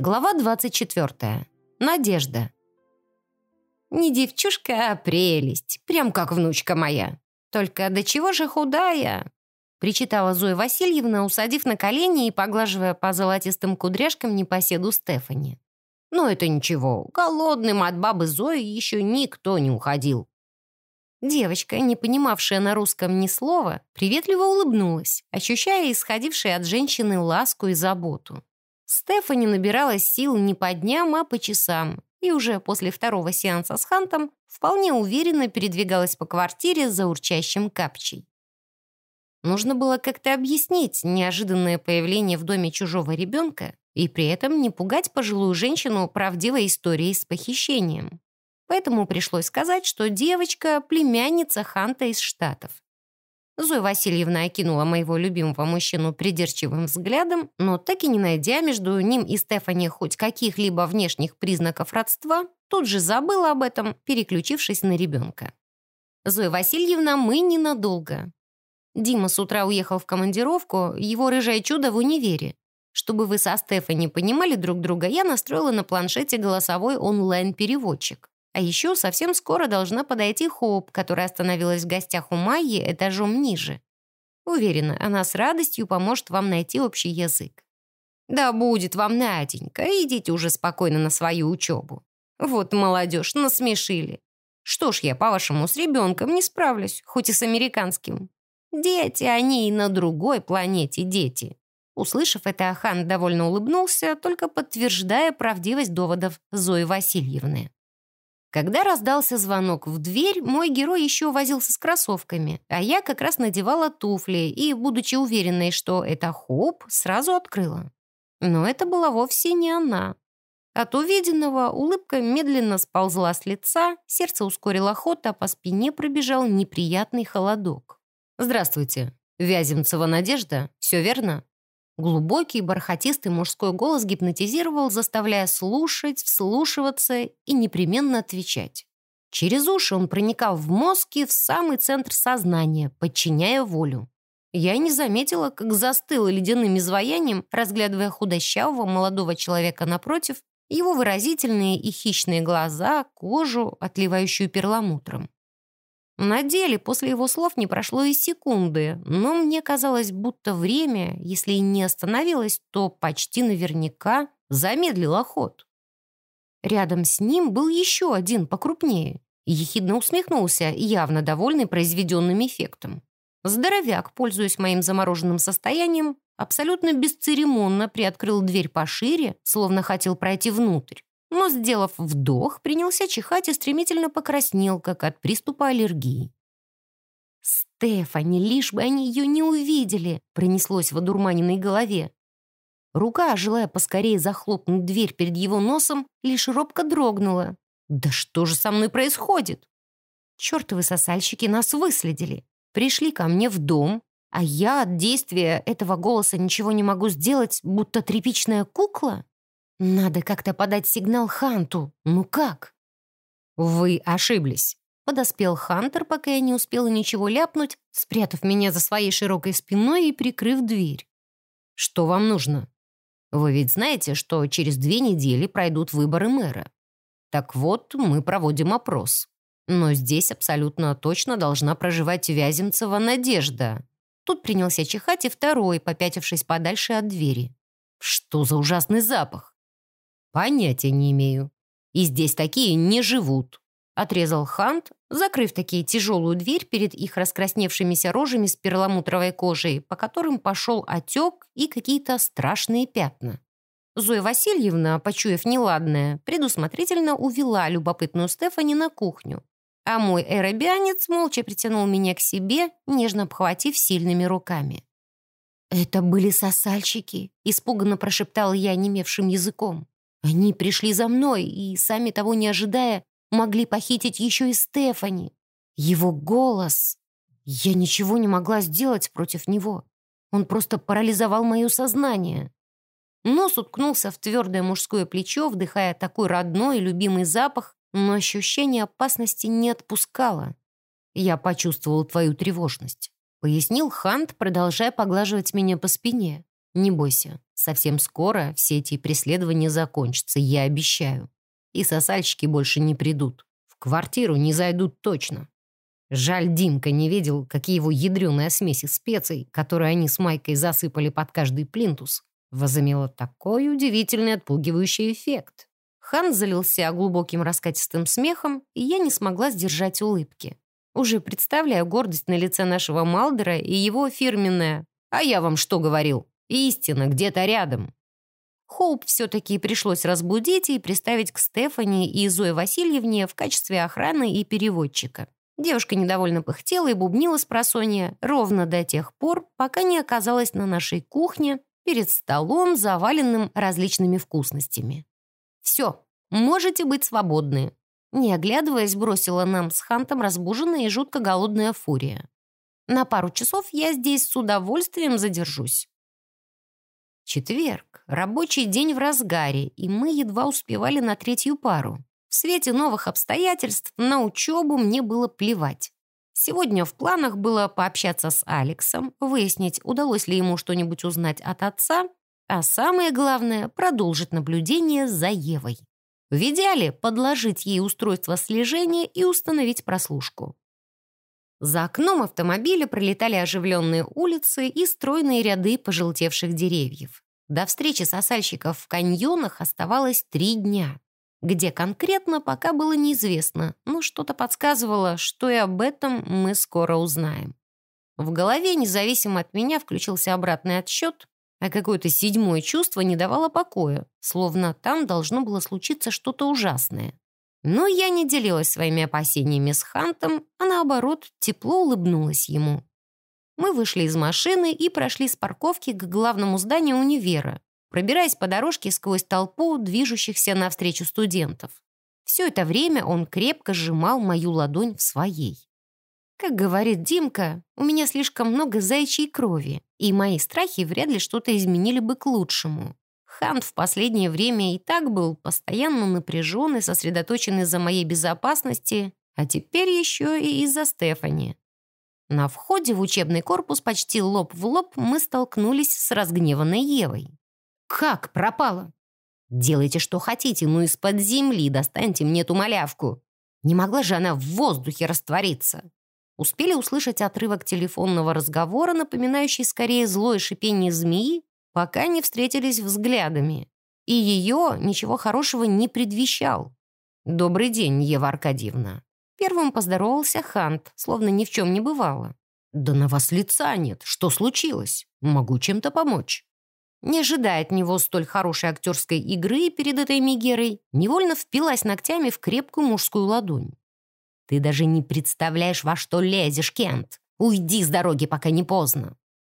Глава 24. Надежда. Не девчушка, а прелесть, прям как внучка моя. Только до чего же худая? Причитала Зоя Васильевна, усадив на колени и поглаживая по золотистым кудряшкам непоседу Стефани. Но это ничего, голодным от бабы Зои еще никто не уходил. Девочка, не понимавшая на русском ни слова, приветливо улыбнулась, ощущая исходившие от женщины ласку и заботу. Стефани набиралась сил не по дням, а по часам, и уже после второго сеанса с Хантом вполне уверенно передвигалась по квартире за урчащим капчей. Нужно было как-то объяснить неожиданное появление в доме чужого ребенка и при этом не пугать пожилую женщину правдивой историей с похищением. Поэтому пришлось сказать, что девочка — племянница Ханта из Штатов. Зоя Васильевна окинула моего любимого мужчину придирчивым взглядом, но так и не найдя между ним и Стефани хоть каких-либо внешних признаков родства, тут же забыла об этом, переключившись на ребенка. «Зоя Васильевна, мы ненадолго». Дима с утра уехал в командировку, его рыжее чудо в универе. Чтобы вы со Стефани понимали друг друга, я настроила на планшете голосовой онлайн-переводчик. А еще совсем скоро должна подойти Хоуп, которая остановилась в гостях у Майи этажом ниже. Уверена, она с радостью поможет вам найти общий язык. Да будет вам Наденька, идите уже спокойно на свою учебу. Вот молодежь, насмешили. Что ж я, по-вашему, с ребенком не справлюсь, хоть и с американским. Дети, они и на другой планете дети. Услышав это, Ахан довольно улыбнулся, только подтверждая правдивость доводов Зои Васильевны. Когда раздался звонок в дверь, мой герой еще возился с кроссовками, а я как раз надевала туфли и, будучи уверенной, что это Хоп, сразу открыла. Но это была вовсе не она. От увиденного улыбка медленно сползла с лица, сердце ускорило ход, а по спине пробежал неприятный холодок. «Здравствуйте. Вяземцева Надежда, все верно?» Глубокий, бархатистый мужской голос гипнотизировал, заставляя слушать, вслушиваться и непременно отвечать. Через уши он проникал в мозг и в самый центр сознания, подчиняя волю. Я не заметила, как застыла ледяным изваянием, разглядывая худощавого молодого человека напротив, его выразительные и хищные глаза, кожу, отливающую перламутром. На деле после его слов не прошло и секунды, но мне казалось, будто время, если и не остановилось, то почти наверняка замедлило ход. Рядом с ним был еще один покрупнее. Ехидно усмехнулся, явно довольный произведенным эффектом. Здоровяк, пользуясь моим замороженным состоянием, абсолютно бесцеремонно приоткрыл дверь пошире, словно хотел пройти внутрь но, сделав вдох, принялся чихать и стремительно покраснел, как от приступа аллергии. «Стефани, лишь бы они ее не увидели!» пронеслось в одурманенной голове. Рука, желая поскорее захлопнуть дверь перед его носом, лишь робко дрогнула. «Да что же со мной происходит?» Чертовы сосальщики нас выследили. Пришли ко мне в дом, а я от действия этого голоса ничего не могу сделать, будто тряпичная кукла? Надо как-то подать сигнал Ханту. Ну как? Вы ошиблись. Подоспел Хантер, пока я не успела ничего ляпнуть, спрятав меня за своей широкой спиной и прикрыв дверь. Что вам нужно? Вы ведь знаете, что через две недели пройдут выборы мэра. Так вот, мы проводим опрос. Но здесь абсолютно точно должна проживать Вяземцева Надежда. Тут принялся чихать и второй, попятившись подальше от двери. Что за ужасный запах? «Понятия не имею. И здесь такие не живут», — отрезал Хант, закрыв такие тяжелую дверь перед их раскрасневшимися рожами с перламутровой кожей, по которым пошел отек и какие-то страшные пятна. Зоя Васильевна, почуяв неладное, предусмотрительно увела любопытную Стефани на кухню, а мой эробианец молча притянул меня к себе, нежно обхватив сильными руками. «Это были сосальщики», — испуганно прошептал я немевшим языком. Они пришли за мной и, сами того не ожидая, могли похитить еще и Стефани. Его голос... Я ничего не могла сделать против него. Он просто парализовал мое сознание. Нос уткнулся в твердое мужское плечо, вдыхая такой родной и любимый запах, но ощущение опасности не отпускало. «Я почувствовал твою тревожность», — пояснил Хант, продолжая поглаживать меня по спине. Не бойся, совсем скоро все эти преследования закончатся, я обещаю. И сосальщики больше не придут. В квартиру не зайдут точно. Жаль, Димка не видел, какие его ядреная смеси специй, которые они с Майкой засыпали под каждый плинтус, возымела такой удивительный отпугивающий эффект. Хан залился глубоким раскатистым смехом, и я не смогла сдержать улыбки. Уже представляю гордость на лице нашего Малдера и его фирменное «А я вам что говорил? Истина где-то рядом». Хоуп все-таки пришлось разбудить и приставить к Стефани и Зое Васильевне в качестве охраны и переводчика. Девушка недовольно пыхтела и бубнила с просонья ровно до тех пор, пока не оказалась на нашей кухне перед столом, заваленным различными вкусностями. «Все, можете быть свободны», не оглядываясь, бросила нам с Хантом разбуженная и жутко голодная фурия. «На пару часов я здесь с удовольствием задержусь». Четверг, рабочий день в разгаре, и мы едва успевали на третью пару. В свете новых обстоятельств на учебу мне было плевать. Сегодня в планах было пообщаться с Алексом, выяснить, удалось ли ему что-нибудь узнать от отца, а самое главное — продолжить наблюдение за Евой. В идеале подложить ей устройство слежения и установить прослушку. За окном автомобиля пролетали оживленные улицы и стройные ряды пожелтевших деревьев. До встречи сосальщиков в каньонах оставалось три дня. Где конкретно, пока было неизвестно, но что-то подсказывало, что и об этом мы скоро узнаем. В голове, независимо от меня, включился обратный отсчет, а какое-то седьмое чувство не давало покоя, словно там должно было случиться что-то ужасное. Но я не делилась своими опасениями с Хантом, а наоборот, тепло улыбнулась ему. Мы вышли из машины и прошли с парковки к главному зданию универа, пробираясь по дорожке сквозь толпу движущихся навстречу студентов. Все это время он крепко сжимал мою ладонь в своей. Как говорит Димка, у меня слишком много зайчьей крови, и мои страхи вряд ли что-то изменили бы к лучшему. Хант в последнее время и так был постоянно напряжен и сосредоточен из-за моей безопасности, а теперь еще и из-за Стефани. На входе в учебный корпус почти лоб в лоб мы столкнулись с разгневанной Евой. «Как пропала?» «Делайте, что хотите, но из-под земли достаньте мне эту малявку. Не могла же она в воздухе раствориться?» Успели услышать отрывок телефонного разговора, напоминающий скорее злое шипение змеи, пока не встретились взглядами. И ее ничего хорошего не предвещал. «Добрый день, Ева Аркадьевна». Первым поздоровался Хант, словно ни в чем не бывало. «Да на вас лица нет. Что случилось? Могу чем-то помочь». Не ожидая от него столь хорошей актерской игры перед этой Мегерой, невольно впилась ногтями в крепкую мужскую ладонь. «Ты даже не представляешь, во что лезешь, Кент! Уйди с дороги, пока не поздно!»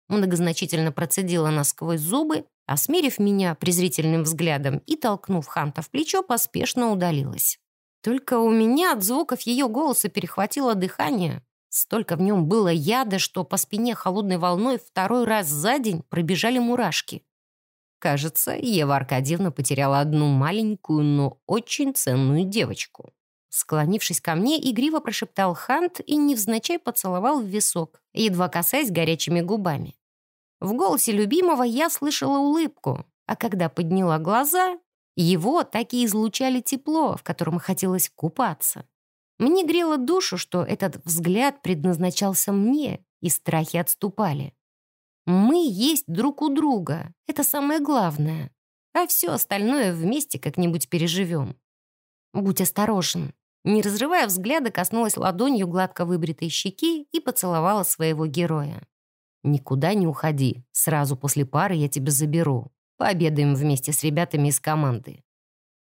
Многозначительно процедила она сквозь зубы, осмерив меня презрительным взглядом и, толкнув Ханта в плечо, поспешно удалилась. Только у меня от звуков ее голоса перехватило дыхание. Столько в нем было яда, что по спине холодной волной второй раз за день пробежали мурашки. Кажется, Ева Аркадьевна потеряла одну маленькую, но очень ценную девочку. Склонившись ко мне, игриво прошептал Хант и невзначай поцеловал в висок, едва касаясь горячими губами. В голосе любимого я слышала улыбку, а когда подняла глаза, его так и излучали тепло, в котором хотелось купаться. Мне грело душу, что этот взгляд предназначался мне, и страхи отступали. Мы есть друг у друга. Это самое главное. А все остальное вместе как-нибудь переживем. Будь осторожен. Не разрывая взгляда, коснулась ладонью гладко выбритой щеки и поцеловала своего героя. «Никуда не уходи. Сразу после пары я тебя заберу. Пообедаем вместе с ребятами из команды».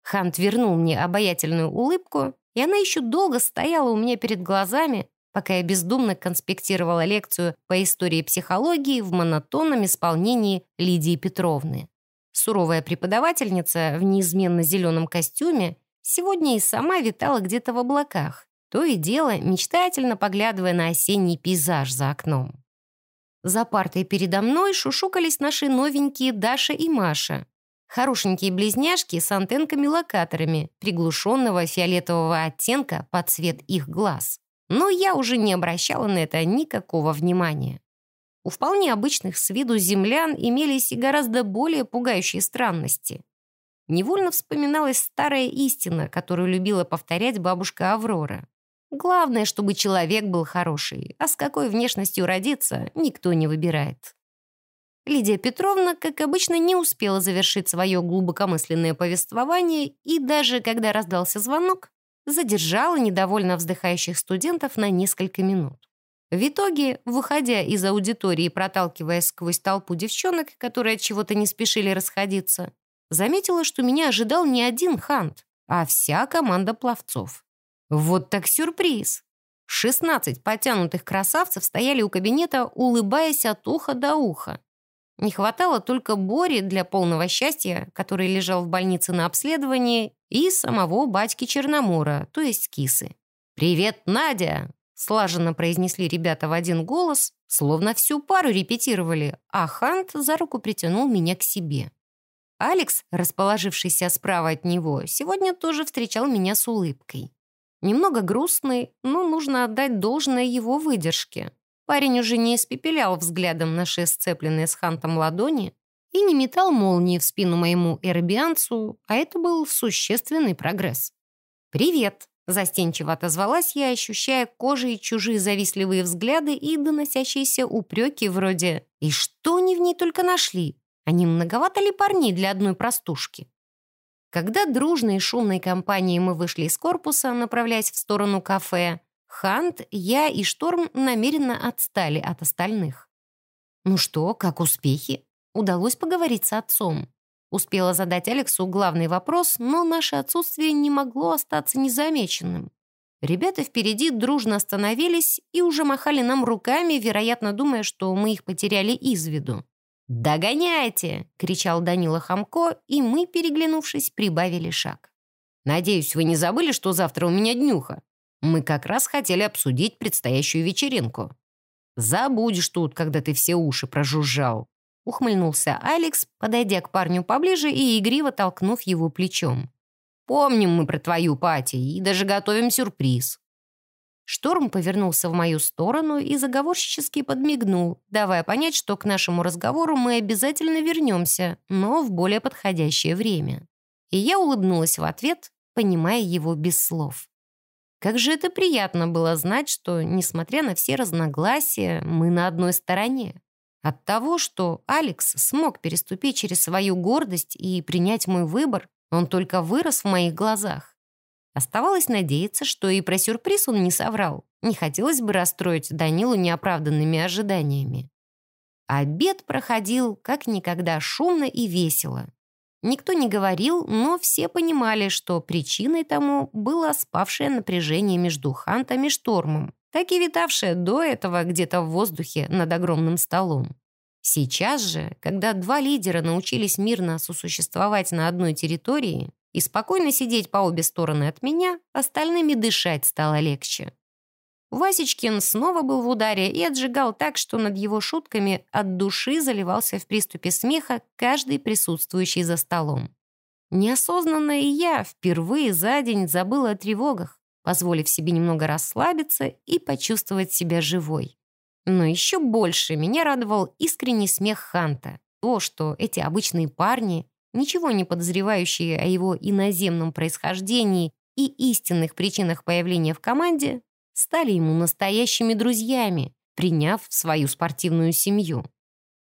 Хант вернул мне обаятельную улыбку, и она еще долго стояла у меня перед глазами, пока я бездумно конспектировала лекцию по истории психологии в монотонном исполнении Лидии Петровны. Суровая преподавательница в неизменно зеленом костюме сегодня и сама витала где-то в облаках, то и дело мечтательно поглядывая на осенний пейзаж за окном. За партой передо мной шушукались наши новенькие Даша и Маша. Хорошенькие близняшки с антенками-локаторами приглушенного фиолетового оттенка под цвет их глаз но я уже не обращала на это никакого внимания. У вполне обычных с виду землян имелись и гораздо более пугающие странности. Невольно вспоминалась старая истина, которую любила повторять бабушка Аврора. Главное, чтобы человек был хороший, а с какой внешностью родиться, никто не выбирает. Лидия Петровна, как обычно, не успела завершить свое глубокомысленное повествование и даже когда раздался звонок, задержала недовольно вздыхающих студентов на несколько минут. В итоге, выходя из аудитории и проталкиваясь сквозь толпу девчонок, которые от чего-то не спешили расходиться, заметила, что меня ожидал не один хант, а вся команда пловцов. Вот так сюрприз! 16 потянутых красавцев стояли у кабинета, улыбаясь от уха до уха. Не хватало только Бори для полного счастья, который лежал в больнице на обследовании, и самого батьки Черномора, то есть кисы. «Привет, Надя!» — слаженно произнесли ребята в один голос, словно всю пару репетировали, а Хант за руку притянул меня к себе. Алекс, расположившийся справа от него, сегодня тоже встречал меня с улыбкой. Немного грустный, но нужно отдать должное его выдержке. Парень уже не испепелял взглядом наши сцепленные с Хантом ладони и не метал молнии в спину моему эрбианцу, а это был существенный прогресс. «Привет!» — застенчиво отозвалась я, ощущая кожей чужие завистливые взгляды и доносящиеся упреки вроде «И что они в ней только нашли? Не многовато ли парней для одной простушки?» Когда дружной и шумной компанией мы вышли из корпуса, направляясь в сторону кафе, Хант, я и Шторм намеренно отстали от остальных. «Ну что, как успехи?» Удалось поговорить с отцом. Успела задать Алексу главный вопрос, но наше отсутствие не могло остаться незамеченным. Ребята впереди дружно остановились и уже махали нам руками, вероятно, думая, что мы их потеряли из виду. «Догоняйте!» — кричал Данила Хамко, и мы, переглянувшись, прибавили шаг. «Надеюсь, вы не забыли, что завтра у меня днюха?» Мы как раз хотели обсудить предстоящую вечеринку. Забудешь тут, когда ты все уши прожужжал. Ухмыльнулся Алекс, подойдя к парню поближе и игриво толкнув его плечом. «Помним мы про твою пати и даже готовим сюрприз». Шторм повернулся в мою сторону и заговорщически подмигнул, давая понять, что к нашему разговору мы обязательно вернемся, но в более подходящее время. И я улыбнулась в ответ, понимая его без слов. Как же это приятно было знать, что, несмотря на все разногласия, мы на одной стороне. От того, что Алекс смог переступить через свою гордость и принять мой выбор, он только вырос в моих глазах. Оставалось надеяться, что и про сюрприз он не соврал. Не хотелось бы расстроить Данилу неоправданными ожиданиями. Обед проходил как никогда шумно и весело. Никто не говорил, но все понимали, что причиной тому было спавшее напряжение между Хантом и Штормом, так и витавшее до этого где-то в воздухе над огромным столом. Сейчас же, когда два лидера научились мирно сосуществовать на одной территории и спокойно сидеть по обе стороны от меня, остальными дышать стало легче. Васечкин снова был в ударе и отжигал так, что над его шутками от души заливался в приступе смеха каждый присутствующий за столом. Неосознанно и я впервые за день забыла о тревогах, позволив себе немного расслабиться и почувствовать себя живой. Но еще больше меня радовал искренний смех Ханта. То, что эти обычные парни, ничего не подозревающие о его иноземном происхождении и истинных причинах появления в команде, стали ему настоящими друзьями, приняв в свою спортивную семью.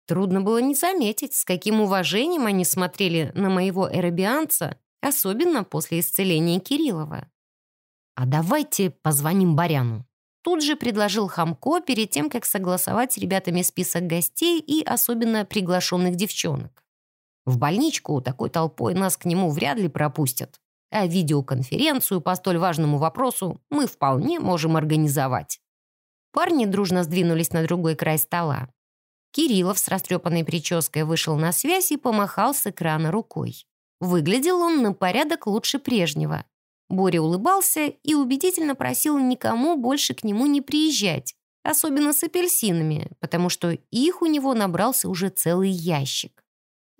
Трудно было не заметить, с каким уважением они смотрели на моего эробианца, особенно после исцеления Кириллова. «А давайте позвоним Баряну». Тут же предложил Хамко перед тем, как согласовать с ребятами список гостей и особенно приглашенных девчонок. В больничку такой толпой нас к нему вряд ли пропустят а видеоконференцию по столь важному вопросу мы вполне можем организовать. Парни дружно сдвинулись на другой край стола. Кириллов с растрепанной прической вышел на связь и помахал с экрана рукой. Выглядел он на порядок лучше прежнего. Боря улыбался и убедительно просил никому больше к нему не приезжать, особенно с апельсинами, потому что их у него набрался уже целый ящик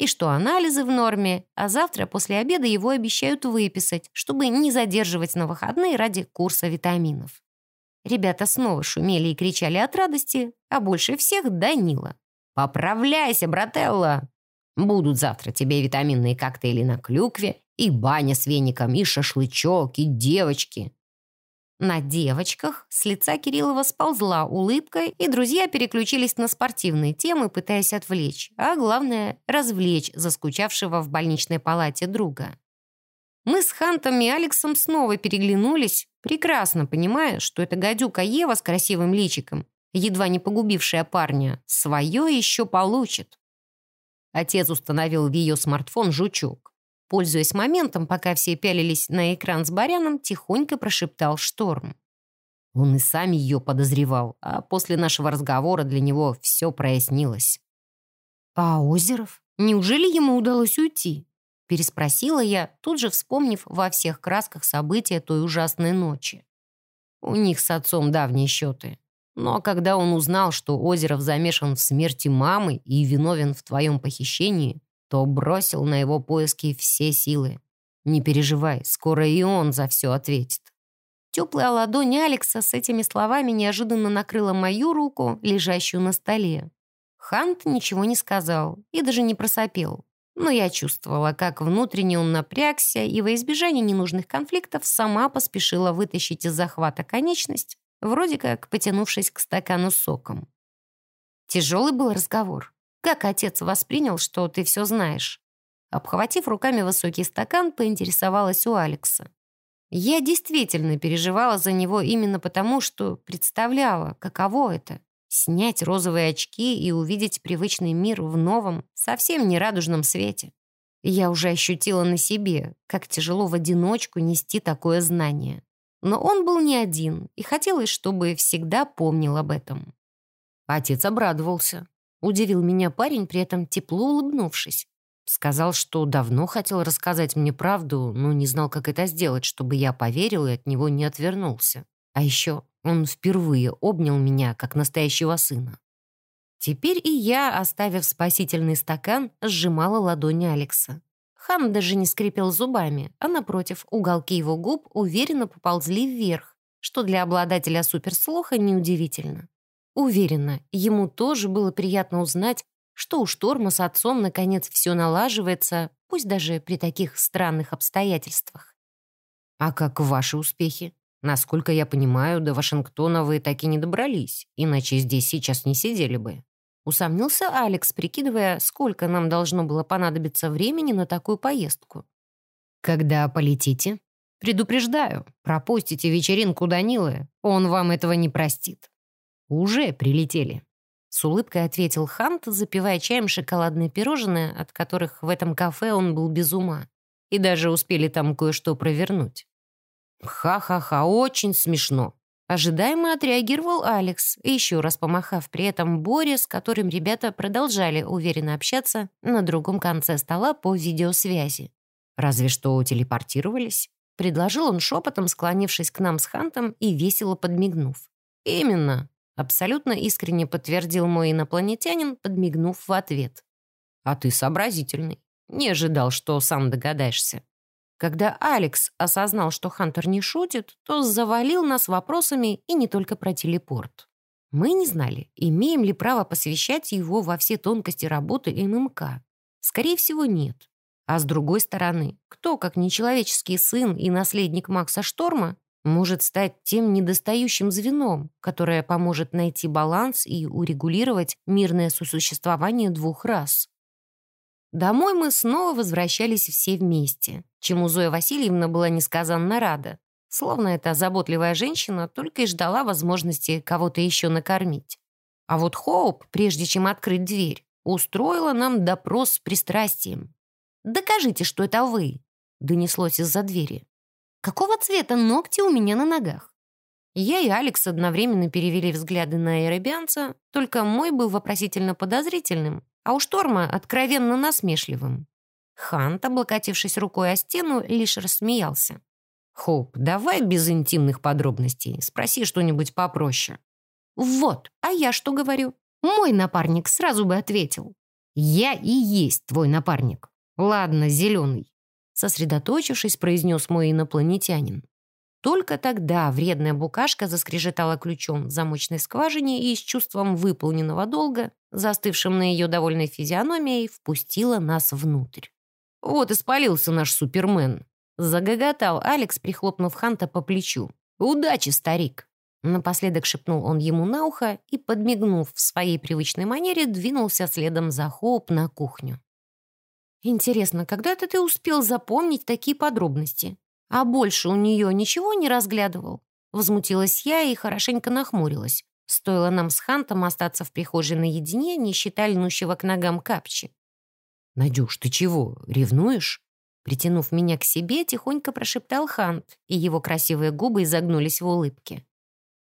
и что анализы в норме, а завтра после обеда его обещают выписать, чтобы не задерживать на выходные ради курса витаминов. Ребята снова шумели и кричали от радости, а больше всех Данила. «Поправляйся, брателла! Будут завтра тебе витаминные коктейли на клюкве, и баня с веником, и шашлычок, и девочки». На девочках с лица Кириллова сползла улыбка, и друзья переключились на спортивные темы, пытаясь отвлечь, а главное — развлечь заскучавшего в больничной палате друга. Мы с Хантом и Алексом снова переглянулись, прекрасно понимая, что эта гадюка Ева с красивым личиком, едва не погубившая парня, свое еще получит. Отец установил в ее смартфон жучок. Пользуясь моментом, пока все пялились на экран с Баряном, тихонько прошептал Шторм. Он и сам ее подозревал, а после нашего разговора для него все прояснилось. «А Озеров? Неужели ему удалось уйти?» Переспросила я, тут же вспомнив во всех красках события той ужасной ночи. У них с отцом давние счеты. Но когда он узнал, что Озеров замешан в смерти мамы и виновен в твоем похищении, то бросил на его поиски все силы. Не переживай, скоро и он за все ответит. Теплая ладонь Алекса с этими словами неожиданно накрыла мою руку, лежащую на столе. Хант ничего не сказал и даже не просопел. Но я чувствовала, как внутренне он напрягся, и во избежание ненужных конфликтов сама поспешила вытащить из захвата конечность, вроде как потянувшись к стакану соком. Тяжелый был разговор. Как отец воспринял, что ты все знаешь?» Обхватив руками высокий стакан, поинтересовалась у Алекса. Я действительно переживала за него именно потому, что представляла, каково это — снять розовые очки и увидеть привычный мир в новом, совсем не радужном свете. Я уже ощутила на себе, как тяжело в одиночку нести такое знание. Но он был не один, и хотелось, чтобы всегда помнил об этом. Отец обрадовался. Удивил меня парень, при этом тепло улыбнувшись. Сказал, что давно хотел рассказать мне правду, но не знал, как это сделать, чтобы я поверил и от него не отвернулся. А еще он впервые обнял меня, как настоящего сына. Теперь и я, оставив спасительный стакан, сжимала ладони Алекса. Хан даже не скрипел зубами, а напротив, уголки его губ уверенно поползли вверх, что для обладателя суперслуха неудивительно. Уверена, ему тоже было приятно узнать, что у Шторма с отцом наконец все налаживается, пусть даже при таких странных обстоятельствах. «А как ваши успехи? Насколько я понимаю, до Вашингтона вы так и не добрались, иначе здесь сейчас не сидели бы». Усомнился Алекс, прикидывая, сколько нам должно было понадобиться времени на такую поездку. «Когда полетите?» «Предупреждаю, пропустите вечеринку Данилы, он вам этого не простит». «Уже прилетели», — с улыбкой ответил Хант, запивая чаем шоколадные пирожные, от которых в этом кафе он был без ума. И даже успели там кое-что провернуть. «Ха-ха-ха, очень смешно», Ожидаемо отреагировал Алекс, еще раз помахав при этом Боре, с которым ребята продолжали уверенно общаться на другом конце стола по видеосвязи. «Разве что телепортировались?» Предложил он шепотом, склонившись к нам с Хантом и весело подмигнув. «Именно. Абсолютно искренне подтвердил мой инопланетянин, подмигнув в ответ. «А ты сообразительный. Не ожидал, что сам догадаешься». Когда Алекс осознал, что Хантер не шутит, то завалил нас вопросами и не только про телепорт. Мы не знали, имеем ли право посвящать его во все тонкости работы ММК. Скорее всего, нет. А с другой стороны, кто, как нечеловеческий сын и наследник Макса Шторма, может стать тем недостающим звеном, которое поможет найти баланс и урегулировать мирное сосуществование двух рас. Домой мы снова возвращались все вместе, чему Зоя Васильевна была несказанно рада, словно эта заботливая женщина только и ждала возможности кого-то еще накормить. А вот Хоуп, прежде чем открыть дверь, устроила нам допрос с пристрастием. «Докажите, что это вы!» — донеслось из-за двери. Какого цвета ногти у меня на ногах? Я и Алекс одновременно перевели взгляды на аэробианца, только мой был вопросительно подозрительным, а у Шторма откровенно насмешливым. Хант, облокотившись рукой о стену, лишь рассмеялся. «Хоуп, давай без интимных подробностей. Спроси что-нибудь попроще». «Вот, а я что говорю? Мой напарник сразу бы ответил. Я и есть твой напарник. Ладно, зеленый. Сосредоточившись, произнес мой инопланетянин. Только тогда вредная букашка заскрежетала ключом в замочной скважине и с чувством выполненного долга, застывшим на ее довольной физиономией, впустила нас внутрь. «Вот и спалился наш супермен!» Загоготал Алекс, прихлопнув Ханта по плечу. «Удачи, старик!» Напоследок шепнул он ему на ухо и, подмигнув в своей привычной манере, двинулся следом за Хоуп на кухню. «Интересно, когда-то ты успел запомнить такие подробности? А больше у нее ничего не разглядывал?» Возмутилась я и хорошенько нахмурилась. Стоило нам с Хантом остаться в прихожей наедине, не считая льнущего к ногам капчи. «Надюш, ты чего, ревнуешь?» Притянув меня к себе, тихонько прошептал Хант, и его красивые губы изогнулись в улыбке.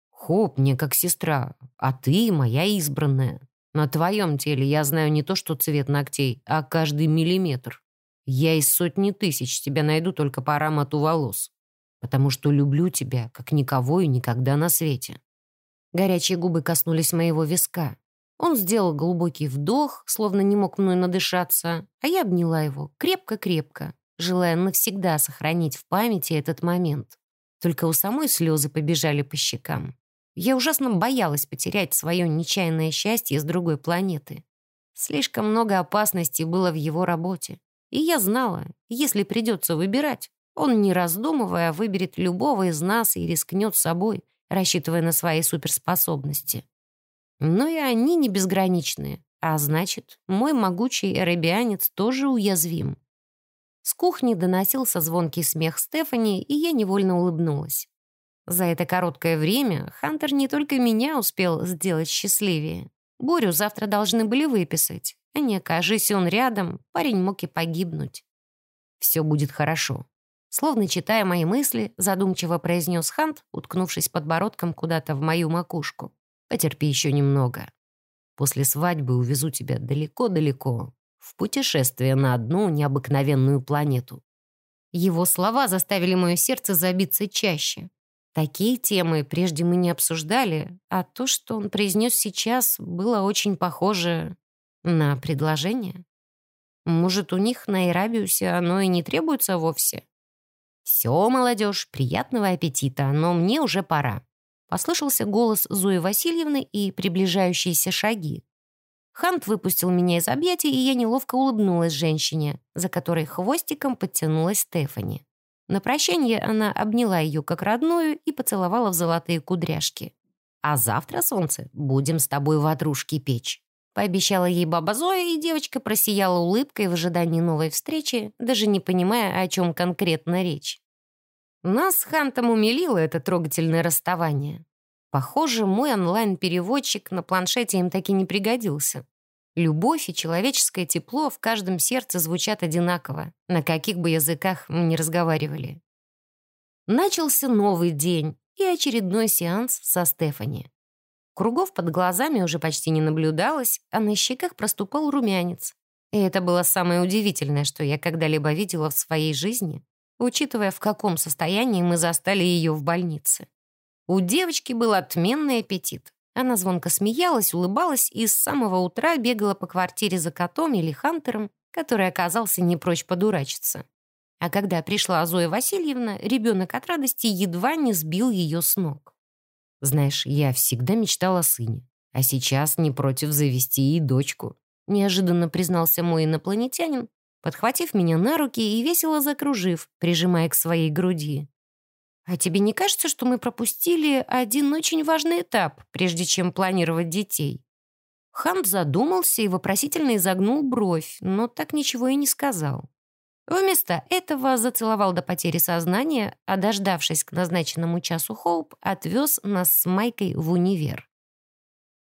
«Хоп, мне как сестра, а ты моя избранная. На твоем теле я знаю не то что цвет ногтей, а каждый миллиметр. Я из сотни тысяч тебя найду только по аромату волос, потому что люблю тебя, как никого и никогда на свете». Горячие губы коснулись моего виска. Он сделал глубокий вдох, словно не мог мной надышаться, а я обняла его крепко-крепко, желая навсегда сохранить в памяти этот момент. Только у самой слезы побежали по щекам. Я ужасно боялась потерять свое нечаянное счастье с другой планеты. Слишком много опасностей было в его работе. И я знала, если придется выбирать, он, не раздумывая, выберет любого из нас и рискнет собой, рассчитывая на свои суперспособности. Но и они не безграничные, а значит, мой могучий эребианец тоже уязвим. С кухни доносился звонкий смех Стефани, и я невольно улыбнулась. За это короткое время Хантер не только меня успел сделать счастливее. Борю завтра должны были выписать, а не окажись он рядом, парень мог и погибнуть. «Все будет хорошо», Словно читая мои мысли, задумчиво произнес Хант, уткнувшись подбородком куда-то в мою макушку. «Потерпи еще немного. После свадьбы увезу тебя далеко-далеко, в путешествие на одну необыкновенную планету. Его слова заставили мое сердце забиться чаще. Такие темы прежде мы не обсуждали, а то, что он произнес сейчас, было очень похоже на предложение. Может, у них на Ирабиусе оно и не требуется вовсе? «Все, молодежь, приятного аппетита, но мне уже пора». Послышался голос Зои Васильевны и приближающиеся шаги. Хант выпустил меня из объятий, и я неловко улыбнулась женщине, за которой хвостиком подтянулась Стефани. На прощание она обняла ее как родную и поцеловала в золотые кудряшки. «А завтра, солнце, будем с тобой ватрушки печь». Пообещала ей баба Зоя, и девочка просияла улыбкой в ожидании новой встречи, даже не понимая, о чем конкретно речь. Нас с Хантом умилило это трогательное расставание. Похоже, мой онлайн-переводчик на планшете им таки не пригодился. Любовь и человеческое тепло в каждом сердце звучат одинаково, на каких бы языках мы ни разговаривали. Начался новый день и очередной сеанс со Стефани. Кругов под глазами уже почти не наблюдалось, а на щеках проступал румянец. И это было самое удивительное, что я когда-либо видела в своей жизни, учитывая, в каком состоянии мы застали ее в больнице. У девочки был отменный аппетит. Она звонко смеялась, улыбалась и с самого утра бегала по квартире за котом или хантером, который оказался не прочь подурачиться. А когда пришла Зоя Васильевна, ребенок от радости едва не сбил ее с ног. «Знаешь, я всегда мечтала о сыне, а сейчас не против завести и дочку», неожиданно признался мой инопланетянин, подхватив меня на руки и весело закружив, прижимая к своей груди. «А тебе не кажется, что мы пропустили один очень важный этап, прежде чем планировать детей?» Хант задумался и вопросительно изогнул бровь, но так ничего и не сказал. Вместо этого зацеловал до потери сознания, а дождавшись к назначенному часу Хоуп, отвез нас с Майкой в универ.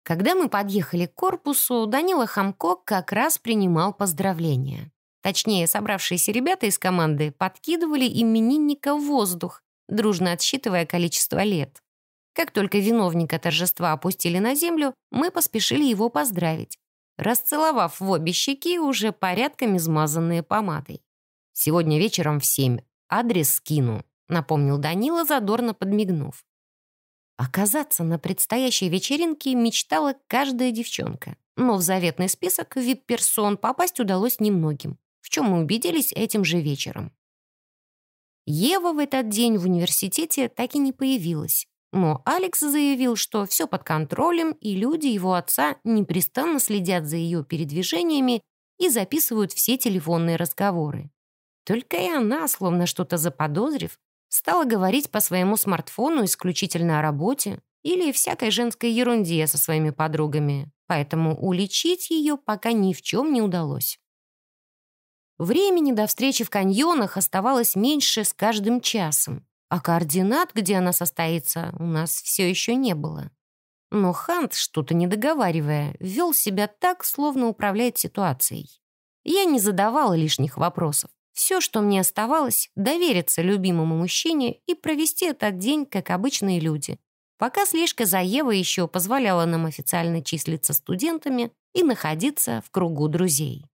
Когда мы подъехали к корпусу, Данила Хамкок как раз принимал поздравления. Точнее, собравшиеся ребята из команды подкидывали именинника в воздух, дружно отсчитывая количество лет. Как только виновника торжества опустили на землю, мы поспешили его поздравить, расцеловав в обе щеки уже порядком измазанные помадой. «Сегодня вечером в семь. Адрес скину», — напомнил Данила, задорно подмигнув. Оказаться на предстоящей вечеринке мечтала каждая девчонка. Но в заветный список вип-персон попасть удалось немногим, в чем мы убедились этим же вечером. Ева в этот день в университете так и не появилась. Но Алекс заявил, что все под контролем, и люди его отца непрестанно следят за ее передвижениями и записывают все телефонные разговоры. Только и она, словно что-то заподозрив, стала говорить по своему смартфону исключительно о работе или всякой женской ерунде со своими подругами, поэтому уличить ее пока ни в чем не удалось. Времени до встречи в каньонах оставалось меньше с каждым часом, а координат, где она состоится, у нас все еще не было. Но Хант, что-то не договаривая, вел себя так, словно управляет ситуацией. Я не задавала лишних вопросов. Все, что мне оставалось, довериться любимому мужчине и провести этот день, как обычные люди. Пока слежка за Евой еще позволяла нам официально числиться студентами и находиться в кругу друзей.